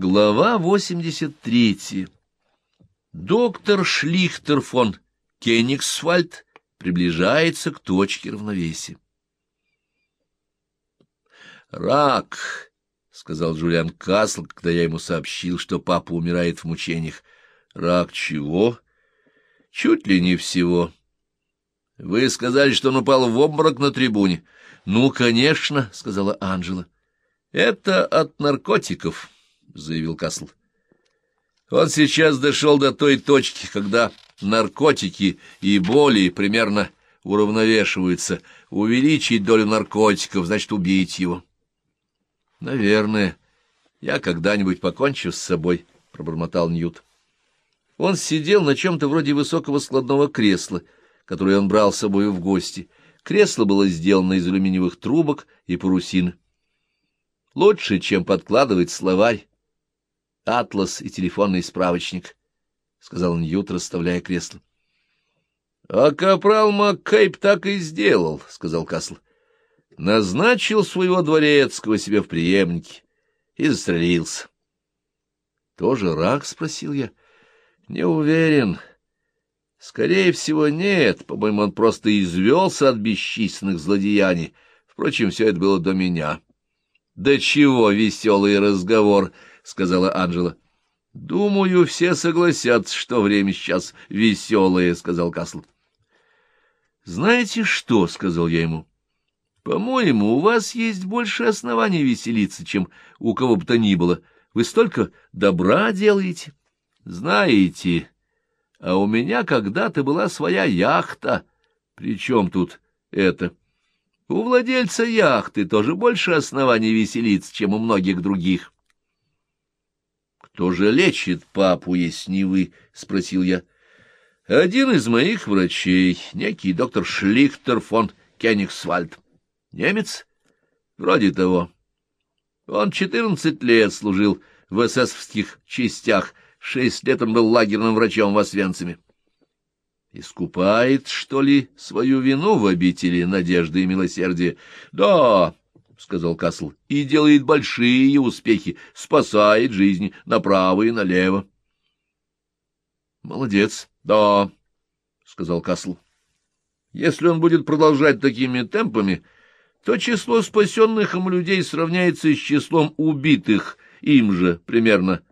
Глава 83. Доктор Шлихтер фон Кенигсвальд приближается к точке равновесия. «Рак», — сказал Джулиан Касл, когда я ему сообщил, что папа умирает в мучениях. «Рак чего?» «Чуть ли не всего». «Вы сказали, что он упал в обморок на трибуне?» «Ну, конечно», — сказала Анжела. «Это от наркотиков». — заявил Касл. Он сейчас дошел до той точки, когда наркотики и боли примерно уравновешиваются. Увеличить долю наркотиков, значит, убить его. — Наверное, я когда-нибудь покончу с собой, — пробормотал Ньют. Он сидел на чем-то вроде высокого складного кресла, которое он брал с собой в гости. Кресло было сделано из алюминиевых трубок и парусин. Лучше, чем подкладывать словарь, атлас и телефонный справочник, — сказал Ньют, расставляя кресло. — А капрал Маккейп так и сделал, — сказал Касл. — Назначил своего дворецкого себе в преемнике и застрелился. — Тоже рак? — спросил я. — Не уверен. Скорее всего, нет. По-моему, он просто извелся от бесчисленных злодеяний. Впрочем, все это было до меня. — Да чего веселый разговор! —— сказала Анжела. — Думаю, все согласятся, что время сейчас веселое, — сказал Касл. — Знаете что, — сказал я ему, — по-моему, у вас есть больше оснований веселиться, чем у кого бы то ни было. Вы столько добра делаете. Знаете, а у меня когда-то была своя яхта. Причем тут это? У владельца яхты тоже больше оснований веселиться, чем у многих других. — кто же лечит папу, если не вы? — спросил я. — Один из моих врачей, некий доктор Шлихтер фон Кенигсвальд. Немец? Вроде того. Он четырнадцать лет служил в эсэсовских частях, шесть лет он был лагерным врачом в Освенциме. Искупает, что ли, свою вину в обители надежды и милосердия? Да, — сказал Касл, — и делает большие успехи, спасает жизни направо и налево. — Молодец, да, — сказал Касл. — Если он будет продолжать такими темпами, то число спасенных им людей сравняется с числом убитых им же примерно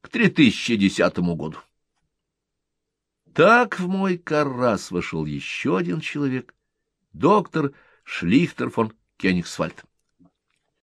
к 3010 году. Так в мой карас вошел еще один человек, доктор Шлихтер фон Кенигсвальд.